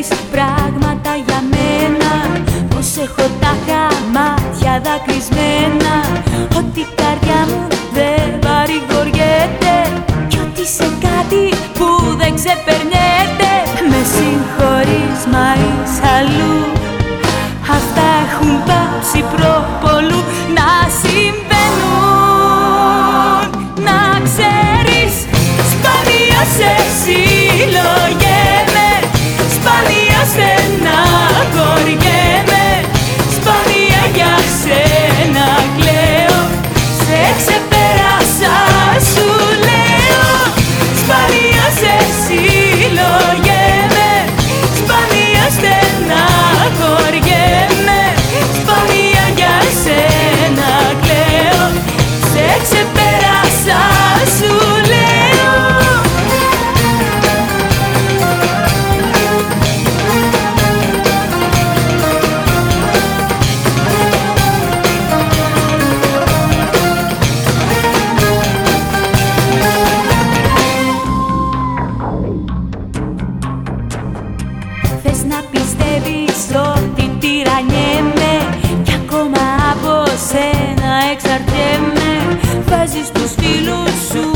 ξέρεις πράγματα για μένα Πως έχω τα χαμάτια δακρυσμένα. Ότι η καρδιά μου δεν παρηγοριέται Κι ότι σε κάτι που δεν ξεπερνιέται. Με συγχωρείς μα είσαι αλλού σένα εξαρτιέμαι. Βάζεις τους φίλους σου να με ρωτάνε